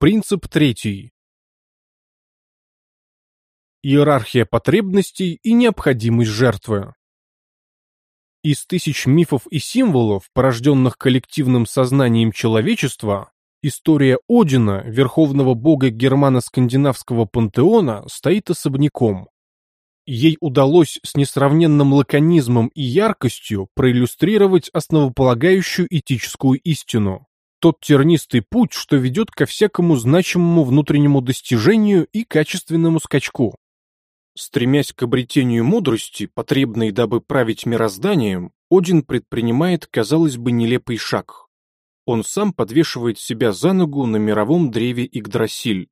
Принцип третий. Иерархия потребностей и необходимость жертвы. Из тысяч мифов и символов, порожденных коллективным сознанием человечества, история Одина, верховного бога германо-скандинавского пантеона, стоит особняком. Ей удалось с несравненным лаконизмом и яркостью проиллюстрировать основополагающую этическую истину. Тот тернистый путь, что ведет ко всякому значимому внутреннему достижению и качественному скачку. Стремясь к обретению мудрости, потребной дабы править мирозданием, Один предпринимает, казалось бы, нелепый шаг. Он сам подвешивает себя за ногу на мировом древе Игдрасиль,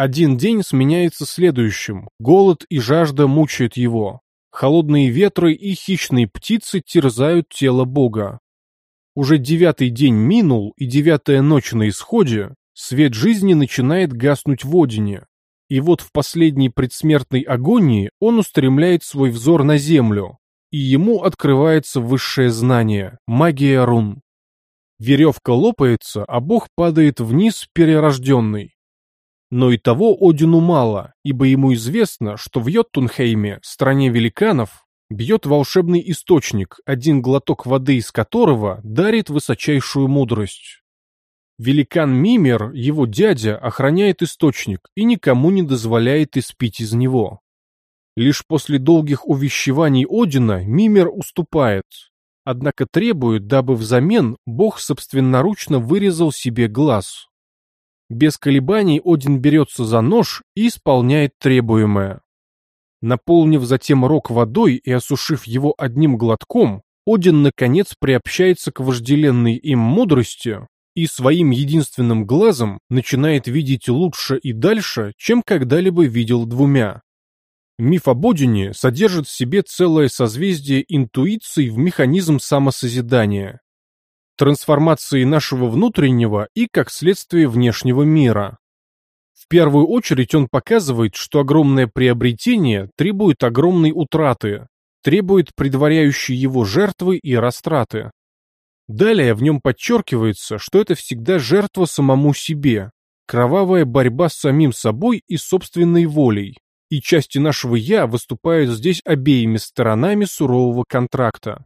один день сменяется следующим, голод и жажда мучают его. Холодные ветры и хищные птицы терзают тело Бога. Уже девятый день минул, и девятая ночь на исходе, свет жизни начинает гаснуть в Одине. И вот в последней предсмертной агонии он устремляет свой взор на землю, и ему открывается высшее знание – магия рун. Веревка лопается, а бог падает вниз перерожденный. Но и того Одину мало, ибо ему известно, что в Йоттунхейме, стране великанов, бьет волшебный источник, один глоток воды из которого дарит высочайшую мудрость. Великан Мимер, его дядя, охраняет источник и никому не дозволяет испить из него. Лишь после долгих увещеваний Одина Мимер уступает, однако требует, дабы взамен бог собственноручно вырезал себе глаз. Без колебаний Один берется за нож и исполняет требуемое. Наполнив затем рог водой и осушив его одним глотком, Один наконец приобщается к вожделенной им мудрости и своим единственным глазом начинает видеть лучше и дальше, чем когда-либо видел двумя. Миф об Одине содержит в себе целое созвездие интуиций в механизм самосозидания трансформации нашего внутреннего и, как следствие, внешнего мира. В первую очередь он показывает, что огромное приобретение требует огромной утраты, требует предваряющей его жертвы и растраты. Далее в нем подчеркивается, что это всегда жертва самому себе, кровавая борьба с самим собой и собственной волей, и части нашего «я» выступают здесь обеими сторонами сурового контракта.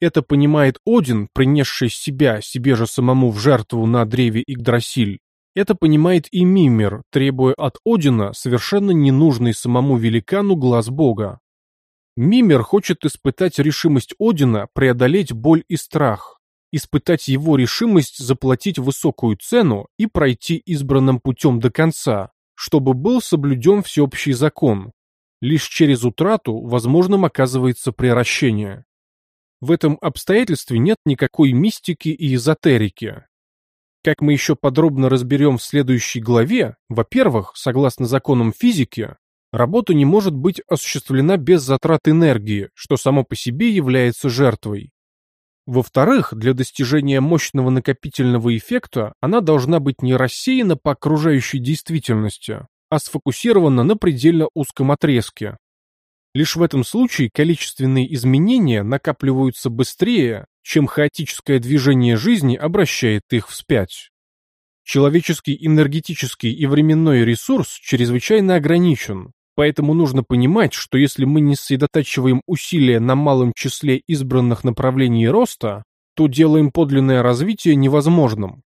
Это понимает Один, принесший себя себе же самому в жертву на древе Игдрасиль. Это понимает и Мимер, требуя от Одина совершенно ненужный самому великану глаз бога. Мимер хочет испытать решимость Одина преодолеть боль и страх, испытать его решимость заплатить высокую цену и пройти избранным путем до конца, чтобы был соблюден всеобщий закон. Лишь через утрату возможным оказывается превращение. В этом обстоятельстве нет никакой мистики и эзотерики. Как мы еще подробно разберем в следующей главе, во-первых, согласно законам физики, работа не может быть осуществлена без затрат энергии, что само по себе является жертвой. Во-вторых, для достижения мощного накопительного эффекта она должна быть не рассеяна по окружающей действительности, а сфокусирована на предельно узком отрезке, Лишь в этом случае количественные изменения накапливаются быстрее, чем хаотическое движение жизни обращает их вспять. Человеческий энергетический и временной ресурс чрезвычайно ограничен, поэтому нужно понимать, что если мы не сосредотачиваем усилия на малом числе избранных направлений роста, то делаем подлинное развитие невозможным.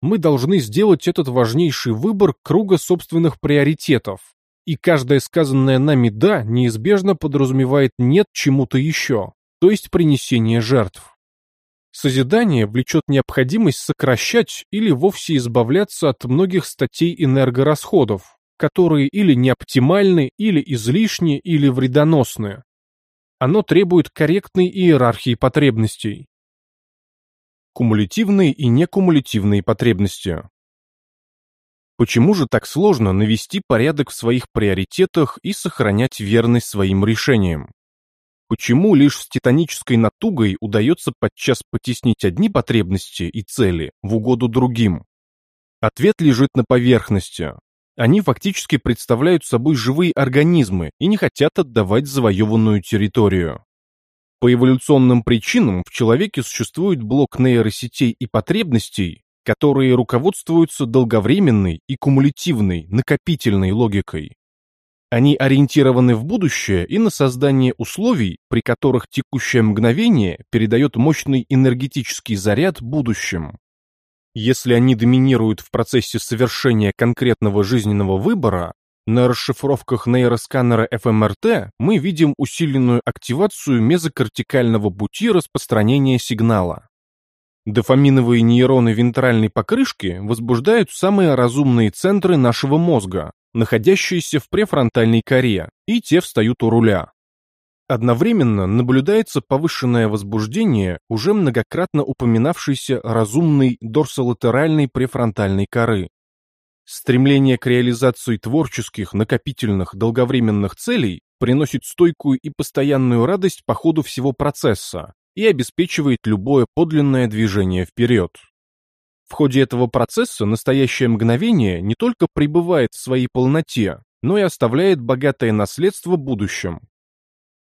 Мы должны сделать этот важнейший выбор круга собственных приоритетов, и каждое сказанное нами «да» неизбежно подразумевает «нет» чему-то еще, то есть принесение жертв. Созидание влечет необходимость сокращать или вовсе избавляться от многих статей энергорасходов, которые или неоптимальны, или излишни, или вредоносны. Оно требует корректной иерархии потребностей. Кумулятивные и некумулятивные потребности. Почему же так сложно навести порядок в своих приоритетах и сохранять верность своим решениям? Почему лишь с титанической натугой удается подчас потеснить одни потребности и цели в угоду другим? Ответ лежит на поверхности. Они фактически представляют собой живые организмы и не хотят отдавать завоеванную территорию. По эволюционным причинам в человеке существует блок нейросетей и потребностей, которые руководствуются долговременной и кумулятивной, накопительной логикой. Они ориентированы в будущее и на создание условий, при которых текущее мгновение передает мощный энергетический заряд будущим. Если они доминируют в процессе совершения конкретного жизненного выбора, на расшифровках нейросканера ФМРТ мы видим усиленную активацию мезокортикального пути распространения сигнала. Дофаминовые нейроны вентральной покрышки возбуждают самые разумные центры нашего мозга, находящиеся в префронтальной коре, и те встают у руля. Одновременно наблюдается повышенное возбуждение уже многократно упоминавшейся разумной дорсолатеральной префронтальной коры. Стремление к реализации творческих, накопительных, долговременных целей приносит стойкую и постоянную радость по ходу всего процесса и обеспечивает любое подлинное движение вперед. В ходе этого процесса настоящее мгновение не только пребывает в своей полноте, но и оставляет богатое наследство будущем,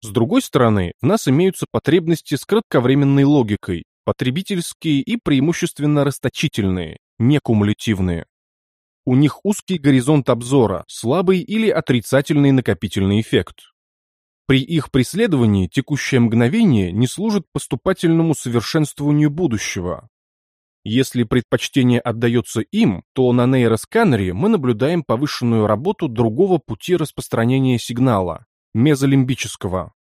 с другой стороны, в нас имеются потребности с кратковременной логикой, потребительские и преимущественно расточительные, не кумулятивные. У них узкий горизонт обзора, слабый или отрицательный накопительный эффект. При их преследовании текущее мгновение не служит поступательному совершенствованию будущего. Если предпочтение отдается им, то на нейросканере мы наблюдаем повышенную работу другого пути распространения сигнала, мезолимбического.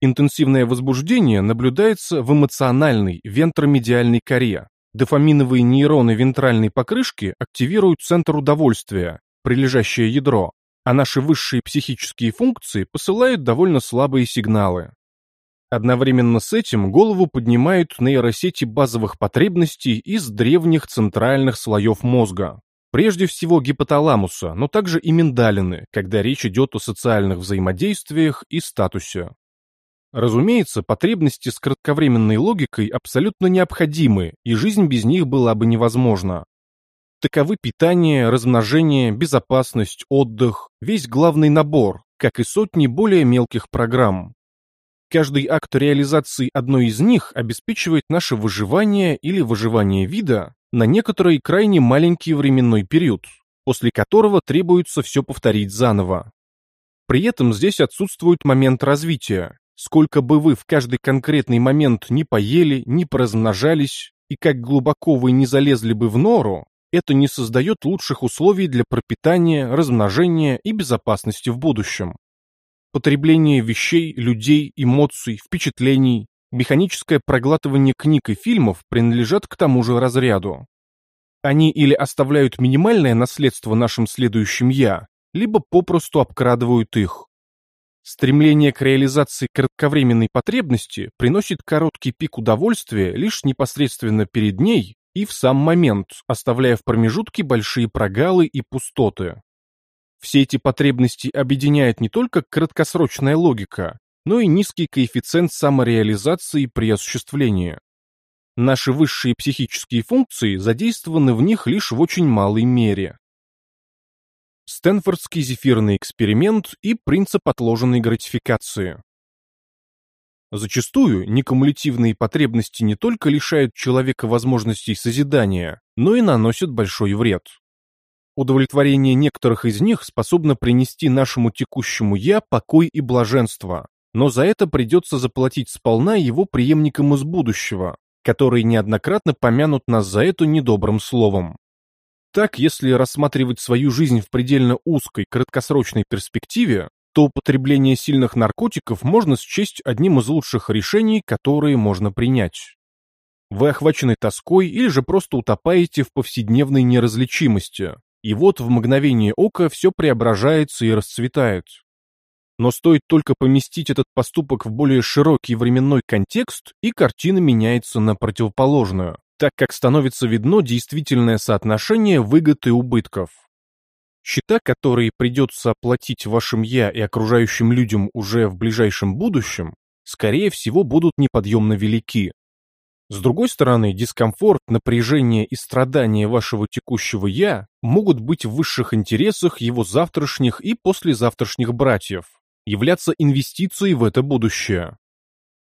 Интенсивное возбуждение наблюдается в эмоциональной вентромедиальной коре. Дофаминовые нейроны вентральной покрышки активируют центр удовольствия, прилежащее ядро, а наши высшие психические функции посылают довольно слабые сигналы. Одновременно с этим голову поднимают нейросети базовых потребностей из древних центральных слоев мозга, Прежде всего гипоталамуса, но также и миндалины, когда речь идет о социальных взаимодействиях и статусе. Разумеется, потребности с кратковременной логикой абсолютно необходимы, и жизнь без них была бы невозможна. Таковы питание, размножение, безопасность, отдых, весь главный набор, как и сотни более мелких программ. Каждый акт реализации одной из них обеспечивает наше выживание или выживание вида, на некоторый крайне маленький временной период, после которого требуется все повторить заново. При этом здесь отсутствует момент развития. Сколько бы вы в каждый конкретный момент не поели, не поразмножались, и как глубоко вы не залезли бы в нору, это не создает лучших условий для пропитания, размножения и безопасности в будущем. Потребление вещей, людей, эмоций, впечатлений механическое проглатывание книг и фильмов принадлежат к тому же разряду. Они или оставляют минимальное наследство нашим следующим «я», либо попросту обкрадывают их. Стремление к реализации кратковременной потребности приносит короткий пик удовольствия лишь непосредственно перед ней и в сам момент, оставляя в промежутке большие прогалы и пустоты. Все эти потребности объединяет не только краткосрочная логика, но и низкий коэффициент самореализации при осуществлении. Наши высшие психические функции задействованы в них лишь в очень малой мере. Стэнфордский зефирный эксперимент и принцип отложенной гратификации. Зачастую некумулятивные потребности не только лишают человека возможностей созидания, но и наносят большой вред. Удовлетворение некоторых из них способно принести нашему текущему «я» покой и блаженство, но за это придется заплатить сполна его преемникам из будущего, которые неоднократно помянут нас за это недобрым словом. Так, если рассматривать свою жизнь в предельно узкой, краткосрочной перспективе, то употребление сильных наркотиков можно счесть одним из лучших решений, которые можно принять. Вы охвачены тоской или же просто утопаете в повседневной неразличимости, и вот в мгновение ока все преображается и расцветает. Но стоит только поместить этот поступок в более широкий временной контекст, и картина меняется на противоположную, так как становится видно действительное соотношение выгод и убытков. Счета, которые придется оплатить вашим «я» и окружающим людям уже в ближайшем будущем, скорее всего будут неподъемно велики. С другой стороны, дискомфорт, напряжение и страдания вашего текущего «я» могут быть в высших интересах его завтрашних и послезавтрашних братьев, являться инвестицией в это будущее.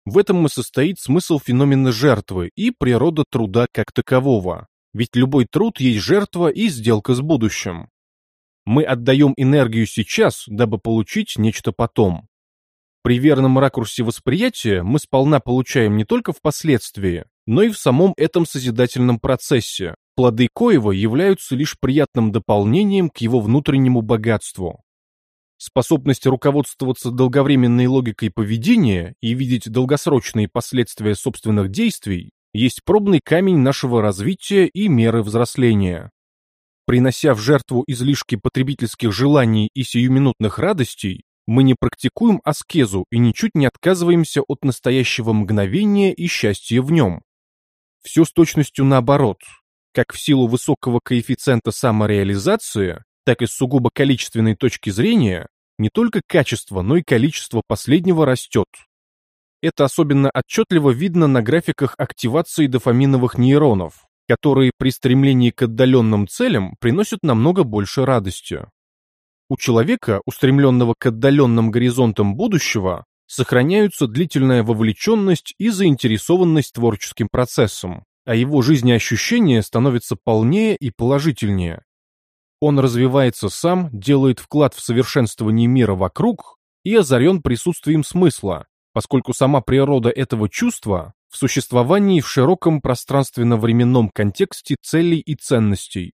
В этом и состоит смысл феномена жертвы и природа труда как такового, ведь любой труд есть жертва и сделка с будущим. Мы отдаем энергию сейчас, дабы получить нечто потом. При верном ракурсе восприятия мы сполна получаем не только впоследствии, но и в самом этом созидательном процессе, плоды коего являются лишь приятным дополнением к его внутреннему богатству. Способность руководствоваться долговременной логикой поведения и видеть долгосрочные последствия собственных действий есть пробный камень нашего развития и меры взросления. Принося в жертву излишки потребительских желаний и сиюминутных радостей, мы не практикуем аскезу и ничуть не отказываемся от настоящего мгновения и счастья в нем. Все с точностью наоборот. Как в силу высокого коэффициента самореализации, так и с сугубо количественной точки зрения, не только качество, но и количество последнего растет. Это особенно отчетливо видно на графиках активации дофаминовых нейронов, которые при стремлении к отдаленным целям приносят намного больше радости. У человека, устремленного к отдаленным горизонтам будущего, сохраняются длительная вовлеченность и заинтересованность творческим процессом, а его жизнеощущения становятся полнее и положительнее. Он развивается сам, делает вклад в совершенствование мира вокруг и озарен присутствием смысла, поскольку сама природа этого чувства в существовании в широком пространственно-временном контексте целей и ценностей.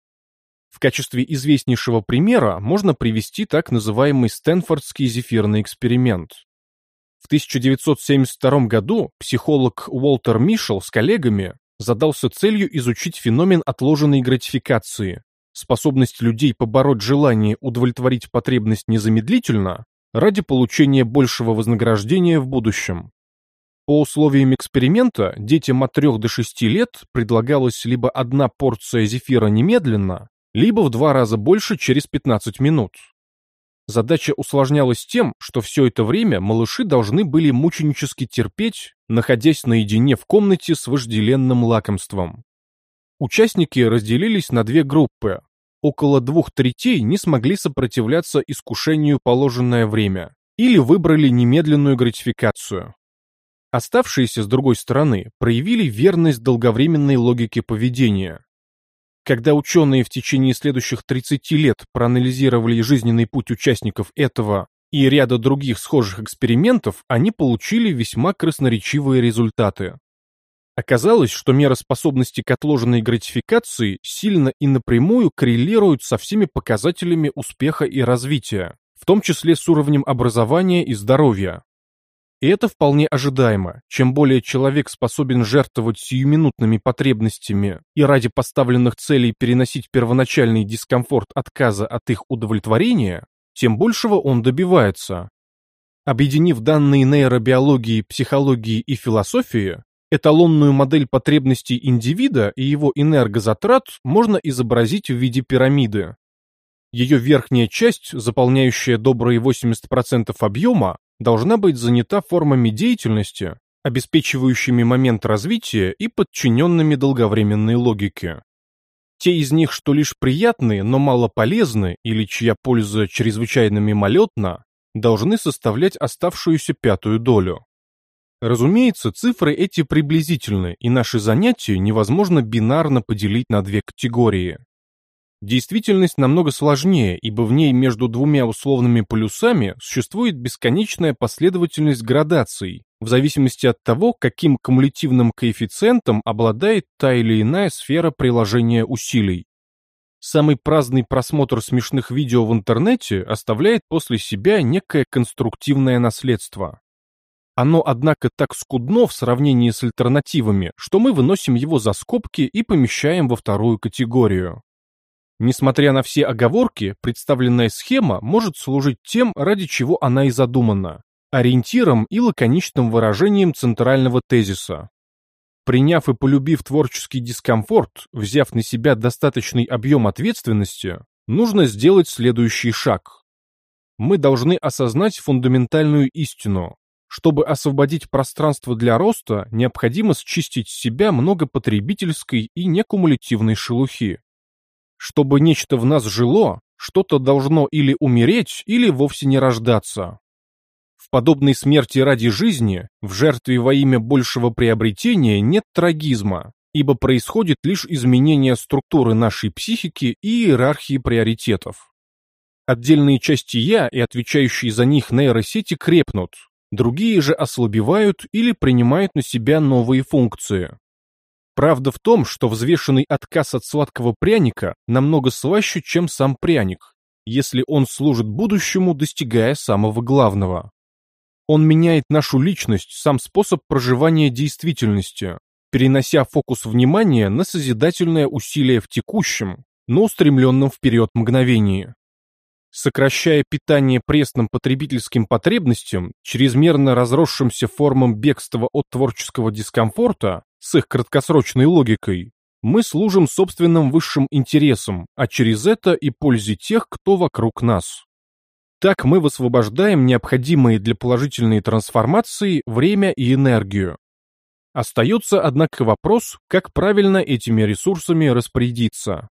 В качестве известнейшего примера можно привести так называемый Стэнфордский зефирный эксперимент. В 1972 году психолог Уолтер Мишел с коллегами задался целью изучить феномен отложенной гратификации, способность людей побороть желание удовлетворить потребность незамедлительно ради получения большего вознаграждения в будущем. По условиям эксперимента детям от 3 до 6 лет предлагалась либо одна порция зефира немедленно, либо в два раза больше через 15 минут. Задача усложнялась тем, что все это время малыши должны были мученически терпеть, находясь наедине в комнате с вожделенным лакомством. Участники разделились на две группы. Около двух третей не смогли сопротивляться искушению положенное время или выбрали немедленную гратификацию. Оставшиеся, с другой стороны, проявили верность долговременной логике поведения, когда ученые в течение следующих 30 лет проанализировали жизненный путь участников этого и ряда других схожих экспериментов, они получили весьма красноречивые результаты. Оказалось, что мера способности к отложенной гратификации сильно и напрямую коррелирует со всеми показателями успеха и развития, в том числе с уровнем образования и здоровья. И это вполне ожидаемо. Чем более человек способен жертвовать сиюминутными потребностями и ради поставленных целей переносить первоначальный дискомфорт отказа от их удовлетворения, тем большего он добивается. Объединив данные нейробиологии, психологии и философии, эталонную модель потребностей индивида и его энергозатрат можно изобразить в виде пирамиды. Ее верхняя часть, заполняющая добрые 80% объема, должна быть занята формами деятельности, обеспечивающими момент развития и подчиненными долговременной логике. Те из них, что лишь приятны, но мало полезны, или чья польза чрезвычайно мимолетна, должны составлять оставшуюся пятую долю. Разумеется, цифры эти приблизительны, и наши занятия невозможно бинарно поделить на две категории. Действительность намного сложнее, ибо в ней между двумя условными полюсами существует бесконечная последовательность градаций, в зависимости от того, каким кумулятивным коэффициентом обладает та или иная сфера приложения усилий. Самый праздный просмотр смешных видео в интернете оставляет после себя некое конструктивное наследство. Оно, однако, так скудно в сравнении с альтернативами, что мы выносим его за скобки и помещаем во вторую категорию. Несмотря на все оговорки, представленная схема может служить тем, ради чего она и задумана – ориентиром и лаконичным выражением центрального тезиса. Приняв и полюбив творческий дискомфорт, взяв на себя достаточный объем ответственности, нужно сделать следующий шаг. Мы должны осознать фундаментальную истину. Чтобы освободить пространство для роста, необходимо счистить с себя много потребительской и некумулятивной шелухи. Чтобы нечто в нас жило, что-то должно или умереть, или вовсе не рождаться. В подобной смерти ради жизни, в жертве во имя большего приобретения нет трагизма, ибо происходит лишь изменение структуры нашей психики и иерархии приоритетов. Отдельные части «я» и отвечающие за них нейросети крепнут, другие же ослабевают или принимают на себя новые функции. Правда в том, что взвешенный отказ от сладкого пряника намного слаще, чем сам пряник, если он служит будущему, достигая самого главного. Он меняет нашу личность, сам способ проживания действительности, перенося фокус внимания на созидательное усилие в текущем, но устремленном вперед мгновении. Сокращая питание пресным потребительским потребностям, чрезмерно разросшимся формам бегства от творческого дискомфорта, с их краткосрочной логикой, мы служим собственным высшим интересам, а через это и пользе тех, кто вокруг нас. Так мы высвобождаем необходимые для положительной трансформации время и энергию. Остается, однако, вопрос, как правильно этими ресурсами распорядиться.